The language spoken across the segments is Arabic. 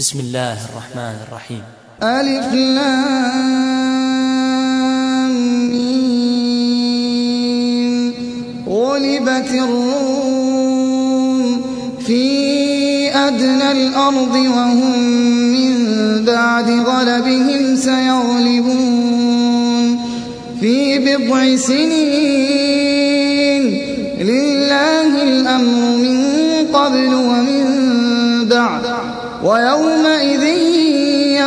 بسم الله الرحمن الرحيم. ألف لام غلبت الروم في أدنى الأرض وهم من بعد غلبهم سيغلبون. في بضع سنين لله الأمر من قبل ومن بعد. ويومئذ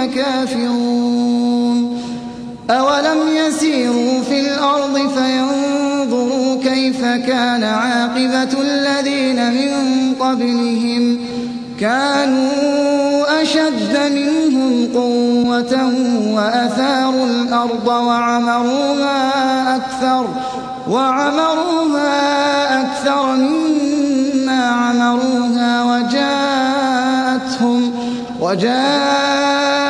ربهم لكافرون أولم يسيروا في الأرض فينظروا كيف كان عاقبة الذين من قبلهم كانوا أشد منهم قوة وأثاروا الأرض وعمروها أكثر وعمروها أكثر مما عمروها وجاءتهم وجاءتهم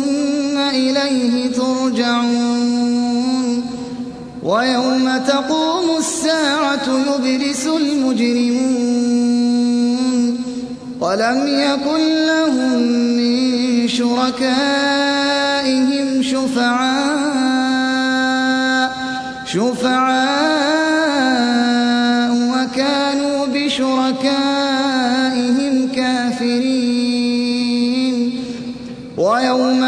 ثم إليه ترجعون. ويوم تقوم الساعة يبلس المجرمون. ولم يكن لهم من شركائهم شفعاء شفعاء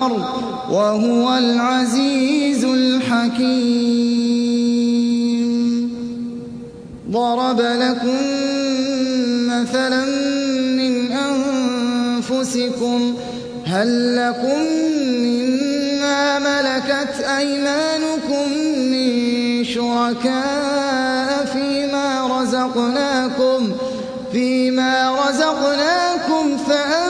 والأرض وهو العزيز الحكيم. ضرب لكم مثلا من أنفسكم هل لكم مما ملكت أيمانكم من شركاء فيما رزقناكم فيما رزقناكم فأنتم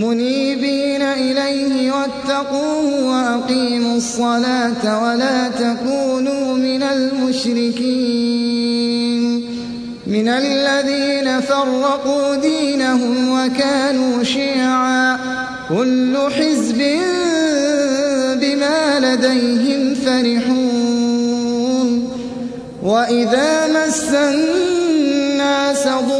منيبين إليه واتقوه وأقيموا الصلاة ولا تكونوا من المشركين من الذين فرقوا دينهم وكانوا شيعا كل حزب بما لديهم فرحون وإذا مس الناس ضر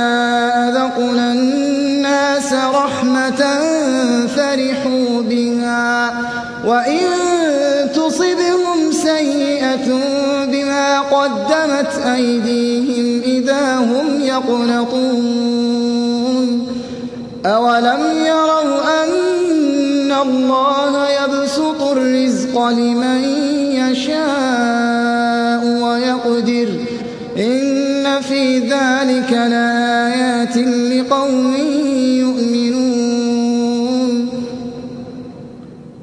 أذقنا الناس رحمة فرحوا بها وإن تصبهم سيئة بما قدمت أيديهم إذا هم يقنطون أولم يروا أن الله يبسط الرزق لمن يشاء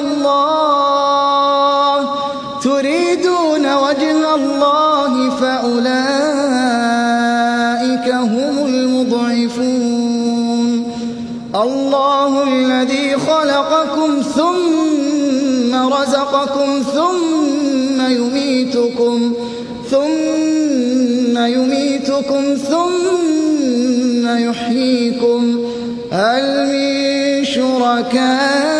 الله تريدون وجه الله فأولئك هم المضعفون الله الذي خلقكم ثم رزقكم ثم يميتكم ثم يميتكم ثم يحييكم هل من شركائكم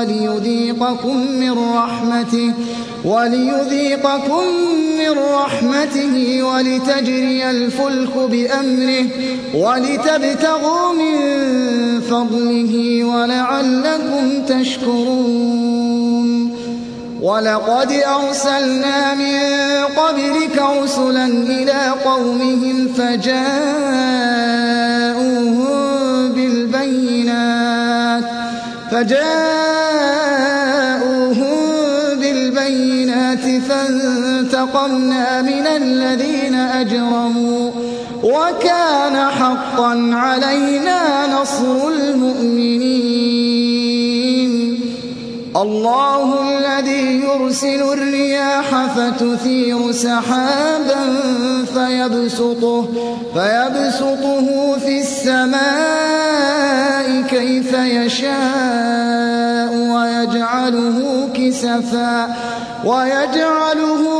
وليذيقكم من رحمته وليذيقكم من رحمته ولتجري الفلك بأمره ولتبتغوا من فضله ولعلكم تشكرون. ولقد أرسلنا من قبلك رسلا إلى قومهم فجاءوهم بالبينات فجاءوهم فانتقمنا من الذين أجرموا وكان حقا علينا نصر المؤمنين. الله الذي يرسل الرياح فتثير سحابا فيبسطه, فيبسطه في السماء كيف يشاء ويجعله كسفا ويجعله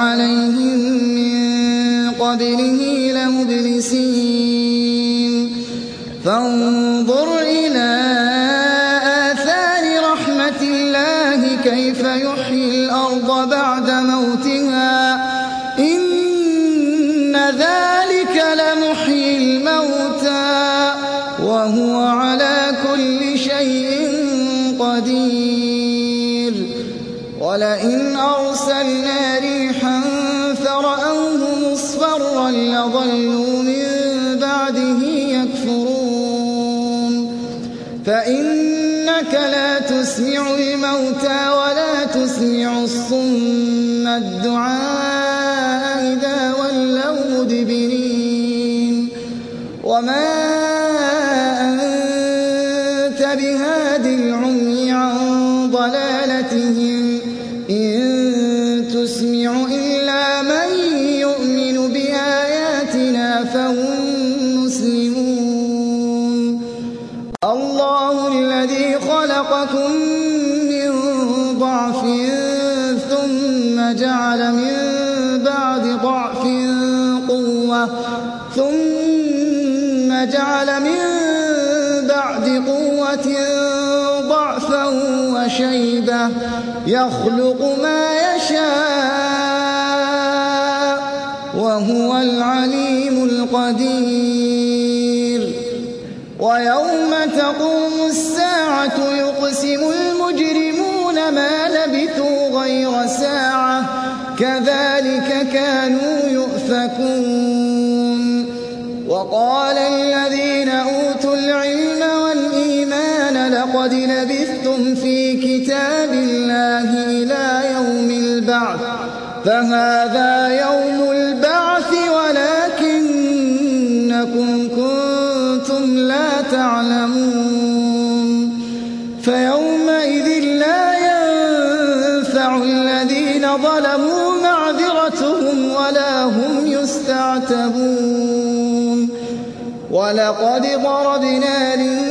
ذلك أنت وشيبة يخلق ما يشاء وهو العليم القدير. ويوم تقوم الساعة يقسم المجرمون ما لبثوا غير ساعة كذلك كانوا يؤفكون. وقال الذين أوتوا العلم والإيمان لقد في كتاب الله إلى يوم البعث. فهذا يوم البعث ولكنكم كنتم لا تعلمون. فيومئذ لا ينفع الذين ظلموا معذرتهم ولا هم يستعتبون. ولقد ضربنا للناس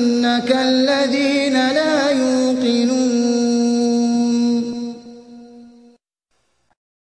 يوقنون